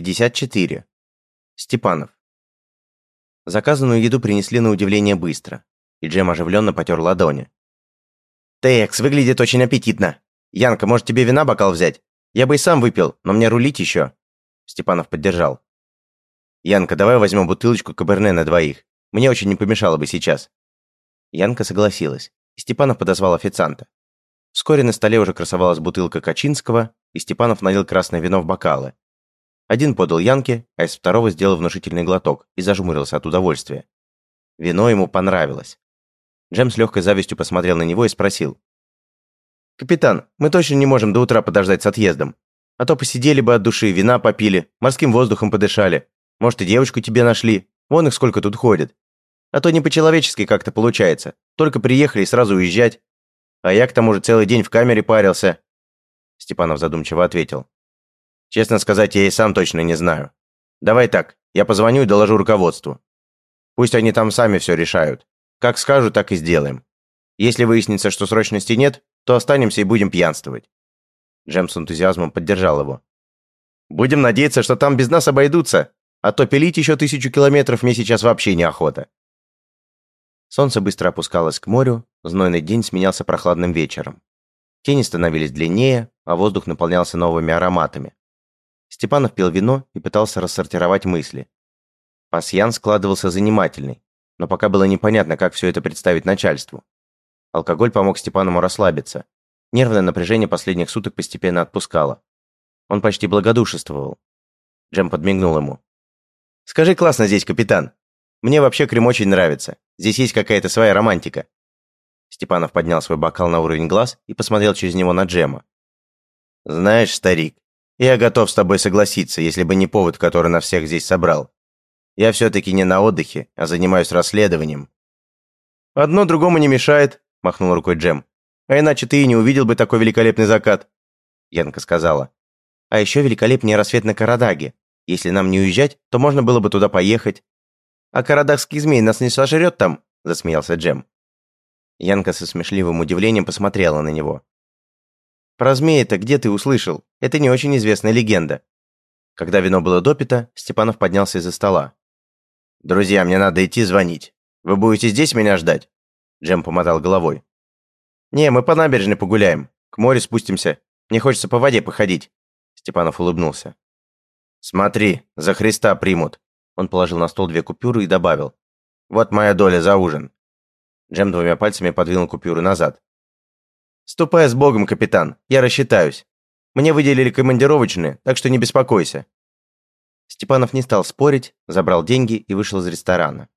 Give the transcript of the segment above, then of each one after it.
54. Степанов. Заказанную еду принесли на удивление быстро, и Джем оживленно потер ладони. «Текс, выглядит очень аппетитно. Янка, может, тебе вина бокал взять? Я бы и сам выпил, но мне рулить еще». Степанов поддержал. «Янка, давай возьмем бутылочку каберне на двоих. Мне очень не помешало бы сейчас». Янка согласилась, и Степанов подозвал официанта. Вскоре на столе уже красовалась бутылка Качинского, и Степанов налил красное вино в бокалы. Один подал Янке, а из второго сделал внушительный глоток и зажмурился от удовольствия. Вино ему понравилось. Джем с легкой завистью посмотрел на него и спросил. «Капитан, мы точно не можем до утра подождать с отъездом. А то посидели бы от души, вина попили, морским воздухом подышали. Может, и девочку тебе нашли. Вон их сколько тут ходит. А то не по-человечески как-то получается. Только приехали и сразу уезжать. А я к тому же целый день в камере парился. Степанов задумчиво ответил. «Честно сказать, я и сам точно не знаю. Давай так, я позвоню и доложу руководству. Пусть они там сами все решают. Как скажут, так и сделаем. Если выяснится, что срочности нет, то останемся и будем пьянствовать». Джем с энтузиазмом поддержал его. «Будем надеяться, что там без нас обойдутся, а то пилить еще тысячу километров мне сейчас вообще неохота». Солнце быстро опускалось к морю, знойный день сменялся прохладным вечером. Тени становились длиннее, а воздух наполнялся новыми ароматами. Степанов пил вино и пытался рассортировать мысли. Пасьян складывался занимательный, но пока было непонятно, как все это представить начальству. Алкоголь помог Степанову расслабиться. Нервное напряжение последних суток постепенно отпускало. Он почти благодушествовал. Джем подмигнул ему. «Скажи, классно здесь, капитан. Мне вообще Крым очень нравится. Здесь есть какая-то своя романтика». Степанов поднял свой бокал на уровень глаз и посмотрел через него на Джема. «Знаешь, старик, я готов с тобой согласиться, если бы не повод, который нас всех здесь собрал. Я все-таки не на отдыхе, а занимаюсь расследованием». «Одно другому не мешает», – махнул рукой Джем. «А иначе ты и не увидел бы такой великолепный закат», – Янка сказала. «А еще великолепнее рассвет на Карадаге. Если нам не уезжать, то можно было бы туда поехать». «А карадагский змей нас не сожрет там?» – засмеялся Джем. Янка со смешливым удивлением посмотрела на него. Про змея-то где ты услышал? Это не очень известная легенда. Когда вино было допито, Степанов поднялся из-за стола. «Друзья, мне надо идти звонить. Вы будете здесь меня ждать?» Джем помотал головой. «Не, мы по набережной погуляем. К морю спустимся. Мне хочется по воде походить». Степанов улыбнулся. «Смотри, за Христа примут». Он положил на стол две купюры и добавил. «Вот моя доля за ужин». Джем двумя пальцами подвинул купюры назад. «Ступай с Богом, капитан, я рассчитаюсь. Мне выделили командировочные, так что не беспокойся». Степанов не стал спорить, забрал деньги и вышел из ресторана.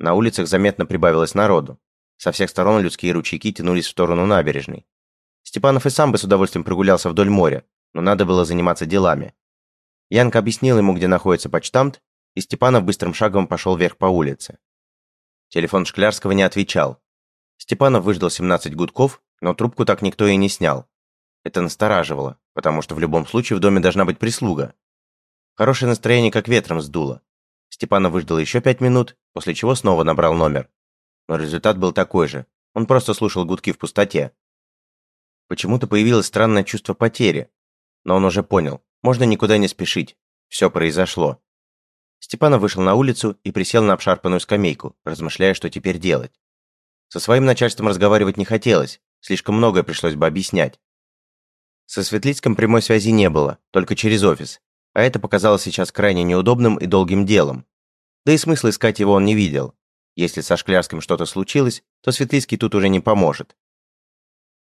На улицах заметно прибавилось народу. Со всех сторон людские ручейки тянулись в сторону набережной. Степанов и сам бы с удовольствием прогулялся вдоль моря, но надо было заниматься делами. Янка объяснил ему, где находится почтамт, и Степанов быстрым шагом пошел вверх по улице. Телефон Шклярского не отвечал. Степанов выждал 17 гудков но трубку так никто и не снял. Это настораживало, потому что в любом случае в доме должна быть прислуга. Хорошее настроение как ветром сдуло. Степанов выждал еще пять минут, после чего снова набрал номер. Но результат был такой же. Он просто слушал гудки в пустоте. Почему-то появилось странное чувство потери. Но он уже понял, можно никуда не спешить. Все произошло. Степанов вышел на улицу и присел на обшарпанную скамейку, размышляя, что теперь делать. Со своим начальством разговаривать не хотелось, Слишком многое пришлось бы объяснять. Со Светлицком прямой связи не было, только через офис. А это показалось сейчас крайне неудобным и долгим делом. Да и смысла искать его он не видел. Если со Шклярским что-то случилось, то Светлицкий тут уже не поможет.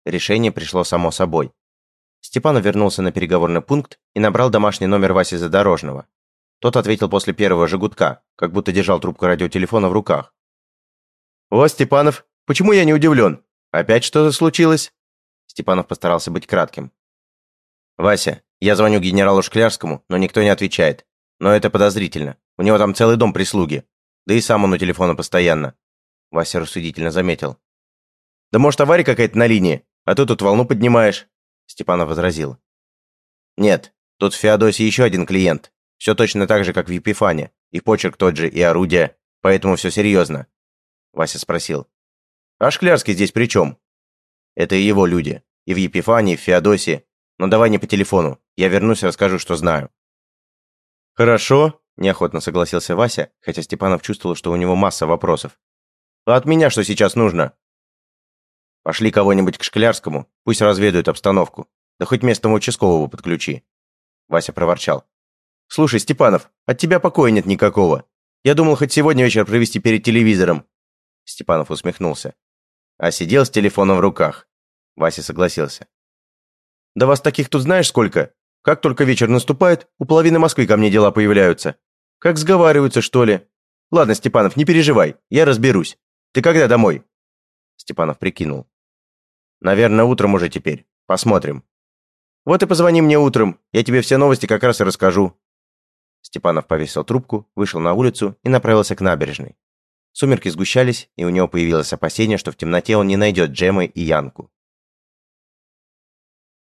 Решение пришло само собой. Степанов вернулся на переговорный пункт и набрал домашний номер Васи Задорожного. Тот ответил после первого же гудка, как будто держал трубку радиотелефона в руках. «О, Степанов, почему я не удивлен? «Опять что-то случилось?» Степанов постарался быть кратким. «Вася, я звоню генералу Шклярскому, но никто не отвечает. Но это подозрительно. У него там целый дом прислуги. Да и сам он у телефона постоянно». Вася рассудительно заметил. «Да может, авария какая-то на линии, а ты тут волну поднимаешь?» Степанов возразил. «Нет, тут в Феодосии еще один клиент. Все точно так же, как в Епифане. И почерк тот же, и орудие. Поэтому все серьезно». Вася спросил. А Шклярский здесь при чем? Это и его люди. И в Епифании, и в Феодосии. Но давай не по телефону. Я вернусь и расскажу, что знаю. «Хорошо», – неохотно согласился Вася, хотя Степанов чувствовал, что у него масса вопросов. «А от меня что сейчас нужно?» «Пошли кого-нибудь к Шклярскому, пусть разведают обстановку. Да хоть местного участкового подключи». Вася проворчал. «Слушай, Степанов, от тебя покоя нет никакого. Я думал хоть сегодня вечер провести перед телевизором». Степанов усмехнулся. А сидел с телефоном в руках. Вася согласился. «Да вас таких тут знаешь сколько? Как только вечер наступает, у половины Москвы ко мне дела появляются. Как сговариваются, что ли? Ладно, Степанов, не переживай, я разберусь. Ты когда домой?» Степанов прикинул. «Наверное, утром уже теперь. Посмотрим. Вот и позвони мне утром, я тебе все новости как раз и расскажу». Степанов повесил трубку, вышел на улицу и направился к набережной. Сумерки сгущались, и у него появилось опасение, что в темноте он не найдет Джемы и Янку.